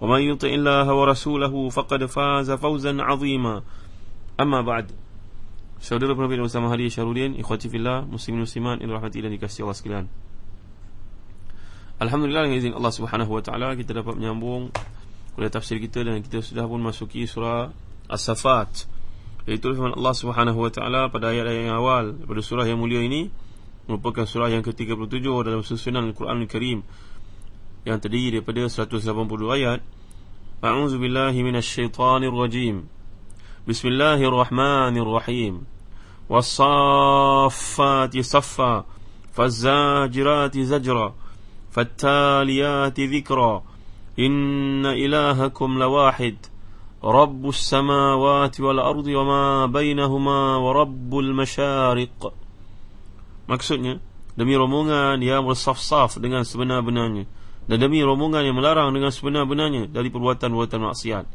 ومن يطع الله ورسوله فقد فاز فوزا عظيما أما بعد Saudara penerbit bersama Hadi Syarudin Ikhwati fillah Muslimin muslimat Yang rahmati dan dikasih Allah sekalian Alhamdulillah dengan izin Allah subhanahu wa ta'ala Kita dapat menyambung Kuliah tafsir kita Dan kita sudah pun masuki surah As-Safat Iaitu firman Allah subhanahu wa ta'ala Pada ayat-ayat yang awal Pada surah yang mulia ini Merupakan surah yang ke-37 Dalam susunan Al-Quran Al-Karim Yang terdiri daripada 182 ayat A'udzu billahi minasyaitonir rajim Bismillahirrahmanirrahim والصافات صفا فالزاجرات زجرا فالتاليات ذكرا إن إلهكم لواحد رب السماوات والأرض وما بينهما ورب المشارق Maksudnya Demi rombongan yang bersaf-saf dengan sebenar-benarnya dan demi rombongan yang melarang dengan sebenar-benarnya Dari perbuatan-perbuatan maksiat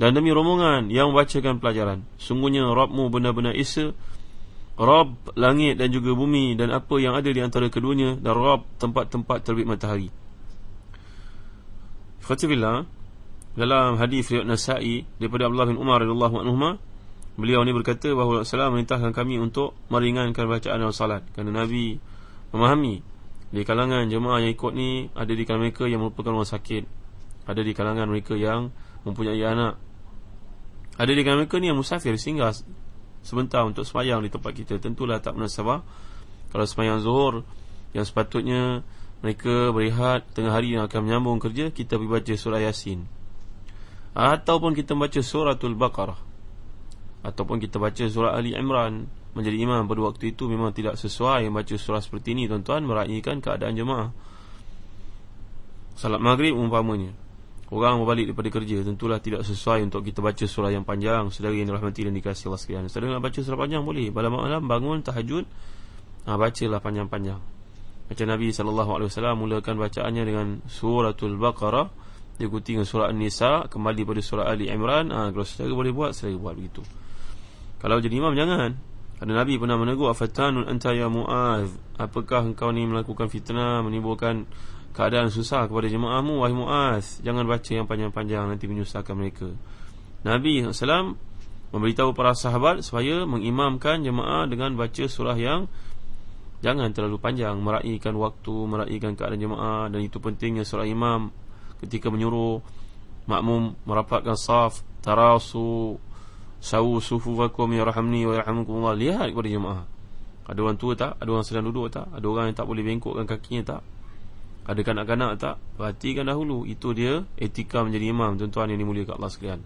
Dan demi rombongan yang membacakan pelajaran Sungguhnya Rabbmu benar-benar Isa Rabb langit dan juga bumi dan apa yang ada di antara keduanya dan Rabb tempat-tempat terbit matahari. Fatihillah dalam hadis riwayat Nasa'i daripada Abdullah bin Umar radhiyallahu anhu beliau ni berkata bahawa Rasulullah memerintahkan kami untuk meringankan bacaan dan salat kerana Nabi memahami di kalangan jemaah yang ikut ni ada di kalangan mereka yang merupakan orang sakit. Ada di kalangan mereka yang mempunyai anak. Ada di kalangan mereka ni yang musafir sehingga sebentar untuk semayang di tempat kita. Tentulah tak munasabah. Kalau semayang zuhur yang sepatutnya mereka berehat tengah hari yang akan menyambung kerja kita pergi baca surah yasin. Ataupun kita baca suratul baqarah. Ataupun kita baca surah ali imran menjadi imam pada waktu itu memang tidak sesuai membaca surah seperti ini. Tuan-tuan meraihkan keadaan jemaah. Salat maghrib umpamanya. Orang berbalik daripada kerja Tentulah tidak sesuai untuk kita baca surah yang panjang. Saudara yang dirahmati dan dikasih Allah sekalian. Saudara nak baca surah panjang boleh. Malam-malam bangun tahajud ha, Bacalah panjang-panjang. Macam Nabi SAW mulakan bacaannya dengan suratul Baqarah. Diikuti dengan surah An-Nisa Kembali pada surah Ali Imran. Ha, Kalau saudara boleh buat, saudara buat begitu. Kalau jadi imam jangan Ada Nabi pernah menegur Afatanun anta ya mu'az Apakah engkau ni melakukan fitnah Menimbulkan keadaan susah kepada jemaahmu wahai Muaz jangan baca yang panjang-panjang nanti menyusahkan mereka. Nabi SAW memberitahu para sahabat supaya mengimamkan jemaah dengan baca surah yang jangan terlalu panjang meraihkan waktu meraihkan keadaan jemaah dan itu pentingnya surah imam. Ketika menyuruh makmum merapatkan saf tarasu sawu sufufakum ya rahmani wa yarhamukumullah. Lihat kepada jemaah. Ada orang tua tak? Ada orang sedang duduk tak? Ada orang yang tak boleh bengkokkan kakinya tak? Ada kanak-kanak tak? Perhatikan dahulu. Itu dia etika menjadi imam Tuan-tuan yang dimuliakan Allah sekalian.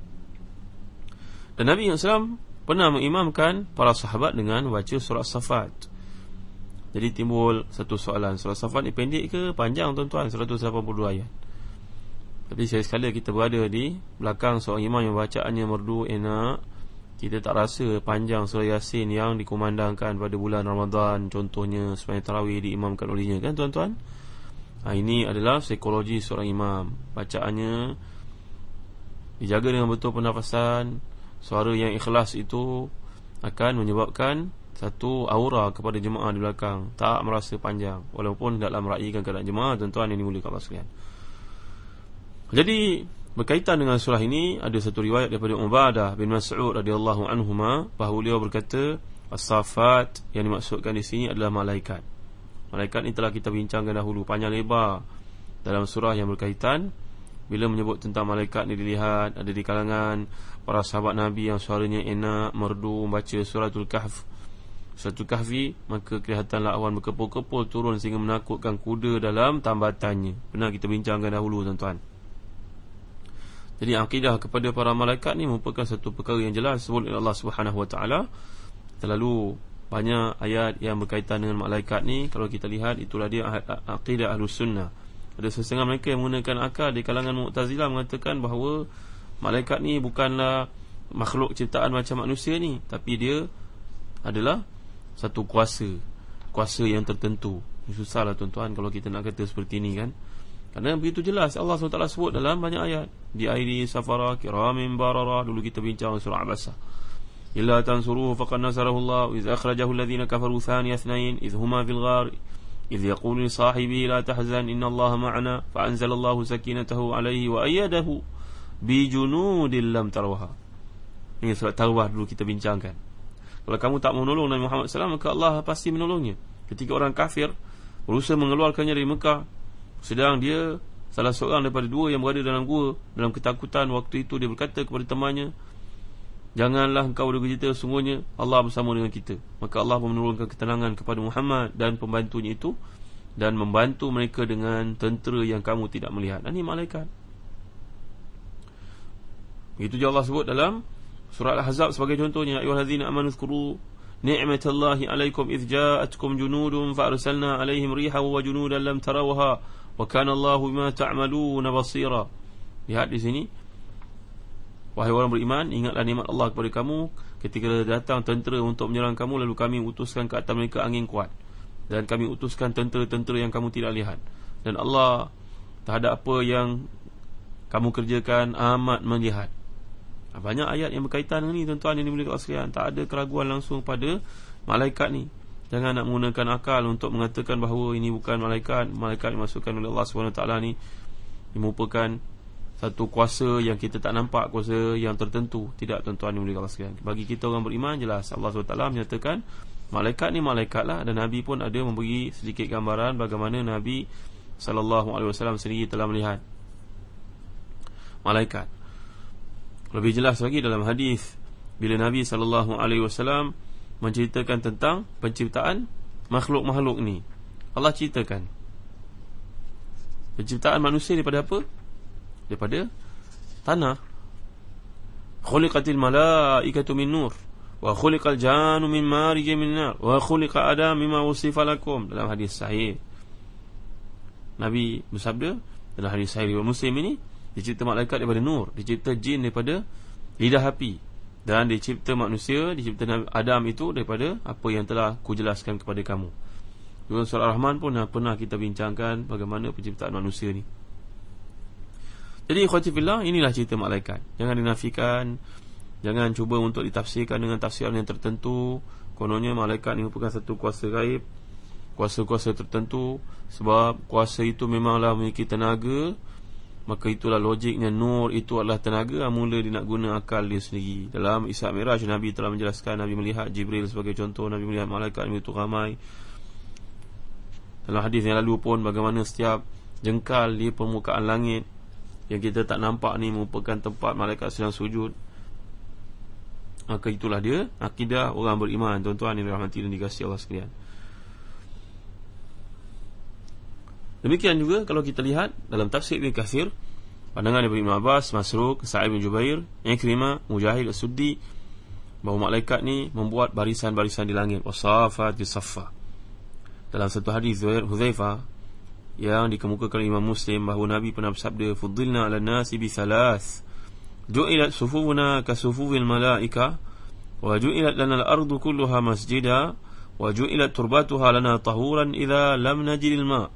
Dan Nabi SAW Pernah mengimamkan para sahabat Dengan baca surat safat. Jadi timbul satu soalan. Surat safat ni pendek ke panjang tuan-tuan? 182 ayat. Tapi saya sekali kita berada di Belakang seorang imam yang bacaannya merdu enak Kita tak rasa panjang surah yasin Yang dikumandangkan pada bulan Ramadan Contohnya sepanjang tarawih diimamkan olehnya. Kan tuan-tuan? ha, Ini adalah psikologi seorang imam. Bacaannya Dijaga dengan betul pernafasan Suara yang ikhlas itu Akan menyebabkan Satu aura kepada jemaah di belakang. Tak merasa panjang Walaupun dalam meraihkan keadaan jemaah Tuan-tuan yang dimulai Allah sekalian. Jadi Berkaitan dengan surah ini Ada satu riwayat daripada Ubadah bin Mas'ud radhiyallahu anhuma Bahawa beliau berkata As-Safat yang dimaksudkan di sini adalah malaikat. Malaikat ini telah kita bincangkan dahulu panjang lebar dalam surah yang berkaitan. Bila menyebut tentang malaikat ni dilihat ada di kalangan para sahabat Nabi yang suaranya enak merdu membaca suratul kahf. Suratul kahfi maka kelihatanlah awan berkepul-kepul turun sehingga menakutkan kuda dalam tambatannya. Pernah kita bincangkan dahulu tuan-tuan jadi akidah kepada para malaikat ni merupakan satu perkara yang jelas sebut Allah Subhanahu Wa Taala terlalu banyak ayat yang berkaitan dengan malaikat ni kalau kita lihat itulah dia akidah Ahlus Sunnah ada setengah mereka yang menggunakan akal di kalangan Mu'tazilah mengatakan bahawa malaikat ni bukanlah makhluk ciptaan macam manusia ni, tapi dia adalah satu kuasa, kuasa yang tertentu. Susahlah tuan-tuan kalau kita nak kata seperti ini kan. Kerana begitu jelas Allah SWT sebut dalam banyak ayat di aidi safara kiramin barara dulu kita bincang surah Abasa. Illa tansuruhu faqad nasarahu Allah iz akhrajahu alladhina kafaru thaniya ithnain iz huma fil ghar إذ يقول لصاحبه لا تحزن إن الله معنا فأنزل الله سكينته عليه وأيده بجنود لم تروها Ini surat Tawbah dulu kita bincangkan Kalau kamu tak menolong Nabi Muhammad SAW Maka Allah pasti menolongnya Ketika orang kafir Berusaha mengeluarkannya dari Mekah sedang dia Salah seorang daripada dua yang berada dalam gua Dalam ketakutan waktu itu Dia berkata kepada temannya Janganlah engkau berduka cita Sungguhnya Allah bersama dengan kita. Maka Allah menurunkan ketenangan kepada Muhammad Dan pembantunya itu Dan membantu mereka dengan tentera yang kamu tidak melihat. Ini malaikat. Itu je Allah sebut dalam Surat Al-Hazab sebagai contohnya Ayuhallazina amanu zkuru Ni'matallahi alaikum Idh ja'atkum junudun Fa'arsalna alaihim riha wa junudan lam tarawha Wa kana Allahu bima ta'maluna basira Lihat di sini Wahai orang beriman, ingatlah nikmat Allah kepada kamu ketika datang tentera untuk menyerang kamu lalu kami utuskan ke atas mereka angin kuat dan kami utuskan tentera-tentera yang kamu tidak lihat. Dan Allah terhadap apa yang kamu kerjakan amat melihat. Banyak ayat yang berkaitan dengan ini tuan-tuan yang dimiliki sekalian. Tak ada keraguan langsung pada malaikat ni. Jangan nak menggunakan akal untuk mengatakan bahawa ini bukan malaikat. Malaikat dimasukkan oleh Allah SWT ni. Ini merupakan satu kuasa yang kita tak nampak kuasa yang tertentu tidak tuan-tuan yang boleh sekalian bagi kita orang beriman jelas Allah SWT menyatakan malaikat ni malaikat lah dan Nabi pun ada memberi sedikit gambaran bagaimana Nabi SAW sendiri telah melihat malaikat lebih jelas lagi dalam hadis bila Nabi SAW menceritakan tentang penciptaan makhluk-makhluk ni. Allah ceritakan. Penciptaan manusia daripada apa? daripada tanah. Khuliqatil malaikatu min nur wa khuliqal jannu min marij min nar wa khuliqa adam mimma usifa lakum dalam hadis sahih. Nabi bersabda dalam hadis sahih Muslim ini dicipta malaikat daripada nur dicipta jin daripada lidah api dan dicipta manusia dicipta Adam itu daripada apa yang telah kujelaskan kepada kamu. Dalam surah Ar-Rahman pun pernah kita bincangkan bagaimana penciptaan manusia ni. Jadi khawatifillah inilah cerita malaikat. Jangan dinafikan Jangan cuba untuk ditafsirkan dengan tafsiran yang tertentu. Kononnya malaikat ini merupakan satu kuasa gaib Kuasa-kuasa tertentu. Sebab kuasa itu memanglah memiliki tenaga Maka itulah logiknya Nur itu adalah tenaga Mula dia nak guna akal dia sendiri. Dalam Isra' Miraj Nabi telah menjelaskan Nabi melihat Jibril sebagai contoh Nabi melihat malaikat ini itu ramai. Dalam hadis yang lalu pun Bagaimana setiap jengkal di permukaan langit yang kita tak nampak ni merupakan tempat malaikat sedang sujud maka itulah dia akidah orang beriman. Tuan-tuan yang dirahmati dan dikasihi Allah sekalian demikian juga kalau kita lihat dalam tafsir Ibn Kathir pandangan Ibn Abbas Masruq, Sa'id bin Jubair Ikrimah, Mujahid As-Suddi bahawa malaikat ni membuat barisan-barisan di langit wasafat bisaffa dalam satu hadis Huzaifah yang dikemukakan Imam Muslim bahawa Nabi pernah bersabda fuddilna ala nasi bi thalath ju'ilat sufufuna ka sufufil malaika wa ju'ilat lana al-ardu kulluha masjida wa ju'ilat turbatuha lana tahuran idza lam najid al-ma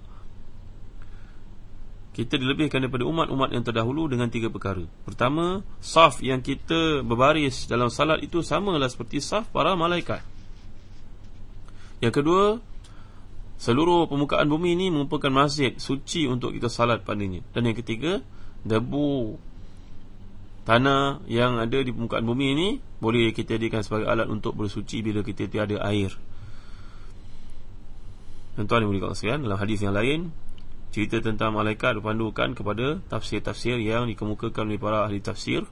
kita dilebihkan daripada umat-umat yang terdahulu dengan tiga perkara. Pertama, saf yang kita berbaris dalam salat itu samalah seperti saf para malaikat. Yang kedua, Seluruh permukaan bumi ini merupakan masjid suci untuk kita salat padanya. Dan yang ketiga, debu tanah yang ada di permukaan bumi ini boleh kita jadikan sebagai alat untuk bersuci bila kita tiada air. Tuan-tuan yang boleh dalam hadis yang lain, cerita tentang malaikat dipandukan kepada tafsir-tafsir yang dikemukakan oleh para ahli tafsir.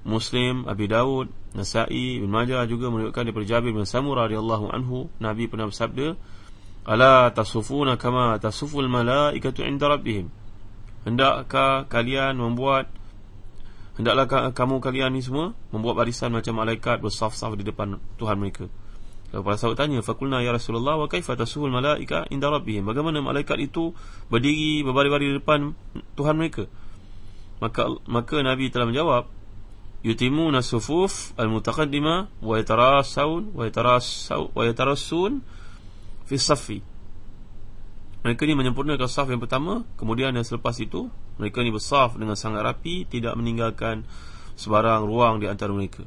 Muslim, Abi Dawud, Nasai, Ibn Majah juga menunjukkan daripada Jabir bin Samurah radhiyallahu anhu Nabi pernah bersabda Ala tasufuna kama tasuful malaikatu inda rabbihim? Hendakkah kalian membuat Hendaklah kamu kalian ni semua Membuat barisan macam malaikat bersaf-saf di depan Tuhan mereka Lalu para sahabat tanya Fakulna ya Rasulullah Wa kaifa tasuful malaika inda rabbihim? Bagaimana malaikat itu Berdiri berbaris-baris di depan Tuhan mereka? Maka maka Nabi telah menjawab yutimuna sufuf al-mutaqaddima wa yatarasaun wa yatarasau wa yatarasun fi saffi. Mereka ni menyempurnakan saf yang pertama kemudian yang selepas itu mereka ni bersaf dengan sangat rapi tidak meninggalkan sebarang ruang di antara mereka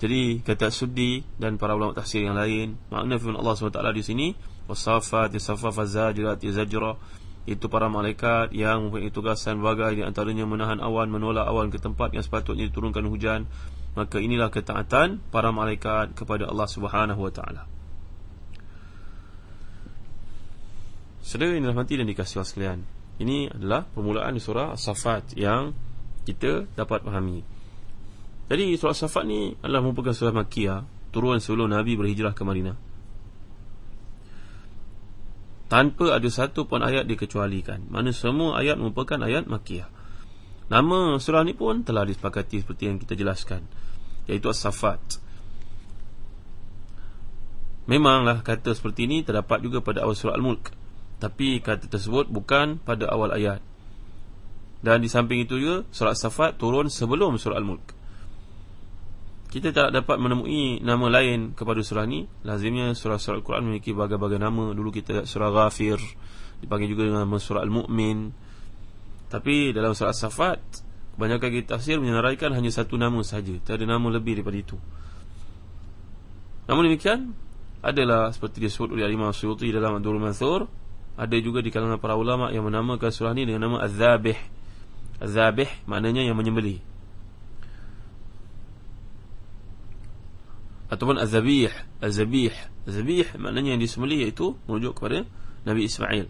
jadi kata sudi dan para ulama tafsir yang lain makna firman Allah SWT di sini wasafat yasafafa zajirat yazajra. Itu para malaikat yang mempunyai tugasan bagai di antaranya menahan awan menolak awan ke tempat yang sepatutnya diturunkan hujan. Maka inilah ketaatan para malaikat kepada Allah Subhanahu wa taala. Saudara yang dirahmati dan dikasihi sekalian Ini adalah permulaan surah As-Safat Yang kita dapat fahami Jadi surah As-Safat ni adalah merupakan surah Makiyah Turun sebelum Nabi berhijrah ke Madinah. Tanpa ada satu pun ayat dikecualikan. Mana semua ayat merupakan ayat makiyah nama surah ni pun telah disepakati seperti yang kita jelaskan iaitu as-safat memanglah kata seperti ini terdapat juga pada awal surah al-mulk. Tapi kata tersebut bukan pada awal ayat. Dan di samping itu juga surah as-safat turun sebelum surah al-mulk kita tak dapat menemui nama lain kepada surah ni. Lazimnya surah-surah Al-Quran memiliki berbagai-bagai nama. Dulu kita surah Ghafir dipanggil juga dengan nama surah Al-Mu'min. Tapi dalam surah As-Safat kebanyakan kita tafsir menyenaraikan hanya satu nama saja. Tak ada nama lebih daripada itu. Namun demikian adalah seperti disebut oleh Imam Suyuti dalam Abdul Mansur ada juga di kalangan para ulama yang menamakan surah ni dengan nama Az-Zabih. Az-Zabih maknanya yang menyembelih ataupun azabih azabih azabih maknanya yang disembelih iaitu merujuk kepada Nabi Ismail.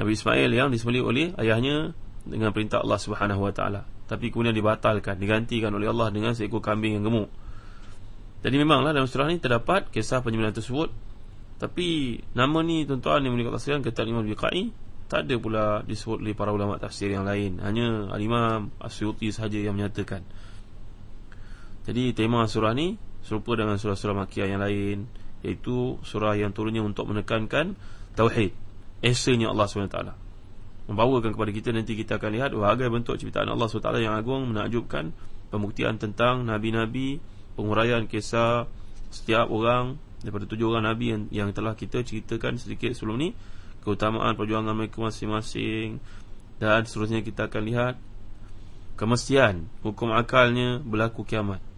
Nabi Ismail yang disembelih oleh ayahnya dengan perintah Allah Subhanahu tapi kemudian dibatalkan digantikan oleh Allah dengan seekor kambing yang gemuk. Jadi memanglah dalam surah ini terdapat kisah penyembelihan tersebut. Tapi nama ni tuan-tuan yang mulia kata kata Imam Biqai tak ada pula disebut oleh para ulama tafsir yang lain. Hanya Imam Asyuti sahaja yang menyatakan. Jadi tema surah ni serupa dengan surah-surah makiyah yang lain iaitu surah yang turunnya untuk menekankan tauhid esanya Allah SWT membawakan kepada kita nanti kita akan lihat berbagai bentuk ciptaan Allah SWT yang agung menakjubkan pembuktian tentang nabi-nabi penguraian kisah setiap orang daripada tujuh orang nabi yang, yang telah kita ceritakan sedikit sebelum ni keutamaan perjuangan mereka masing-masing dan seterusnya kita akan lihat kemestian hukum akalnya berlaku kiamat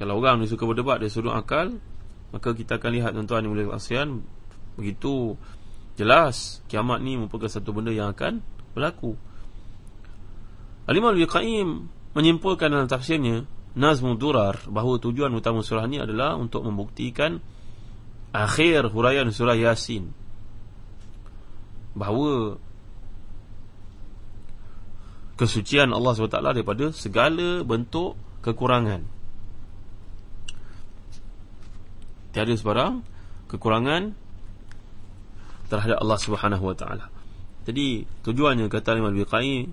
kalau orang ni suka berdebat dari sudut akal Maka kita akan lihat tuan-tuan yang boleh ASEAN Begitu jelas Kiamat ni merupakan satu benda yang akan berlaku. Alimah al-Biqaim menyimpulkan dalam tafsirnya Nazmul Durar bahawa tujuan utama surah ni adalah untuk membuktikan Akhir huraian surah Yasin. Bahawa Kesucian Allah SWT daripada segala bentuk kekurangan tiada sebarang kekurangan terhadap Allah Subhanahu wa taala. Jadi tujuannya kata Imam Al-Biqai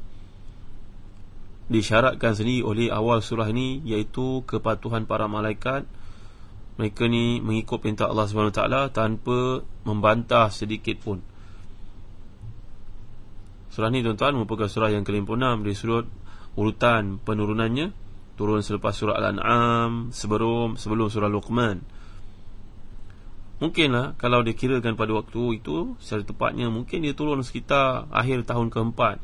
disyaratkan sendiri oleh awal surah ini iaitu kepatuhan para malaikat mereka ni mengikut perintah Allah Subhanahu wa taala tanpa membantah sedikit pun. Surah ni tuan-tuan merupakan surah yang ke-56 dari sudut urutan penurunannya turun selepas surah Al-An'am sebelum sebelum surah Luqman. Mungkinlah kalau dikirakan pada waktu itu Secara tepatnya mungkin dia turun sekitar Akhir tahun keempat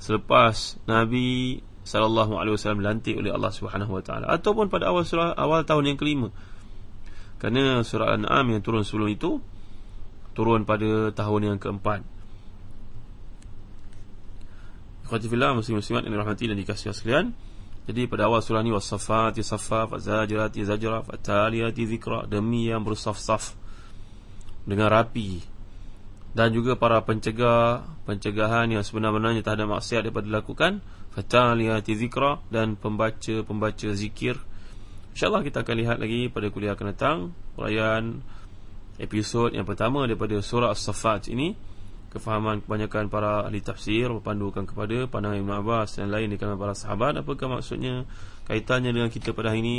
Selepas Nabi wasallam dilantik oleh Allah taala ataupun pada awal surah awal tahun yang kelima. Kerana surah Al-An'am yang turun sebelum itu turun pada tahun yang keempat. Khatifillah muslim-muslimat yang dirahmati dan dikasihi sekalian. Jadi pada awal surah ni wasafati safa fazajirati zajra fataliyati zikra demi yang bersaf-saf dengan rapi. Dan juga para pencegah pencegahan yang sebenar-benarnya tak ada maksiat daripada dilakukan fataliyati zikra dan pembaca-pembaca zikir. Insyaallah kita akan lihat lagi pada kuliah akan datang perayaan episod yang pertama daripada surah as-saffat ini kefahaman kebanyakan para ahli tafsir berpandukan kepada pandangan Ibn Abbas dan lain di kalangan para sahabat. Apakah maksudnya kaitannya dengan kita pada hari ini?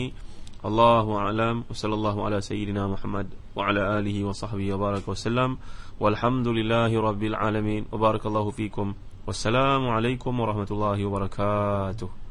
Allahu a'lam. Wa sallallahu ala sayyidina Muhammad wa ala alihi wa sahbihi wa baraka wasallam walhamdulillahi rabbil alamin. Wa barakallahu fikum. Wassalamu alaikum warahmatullahi wabarakatuh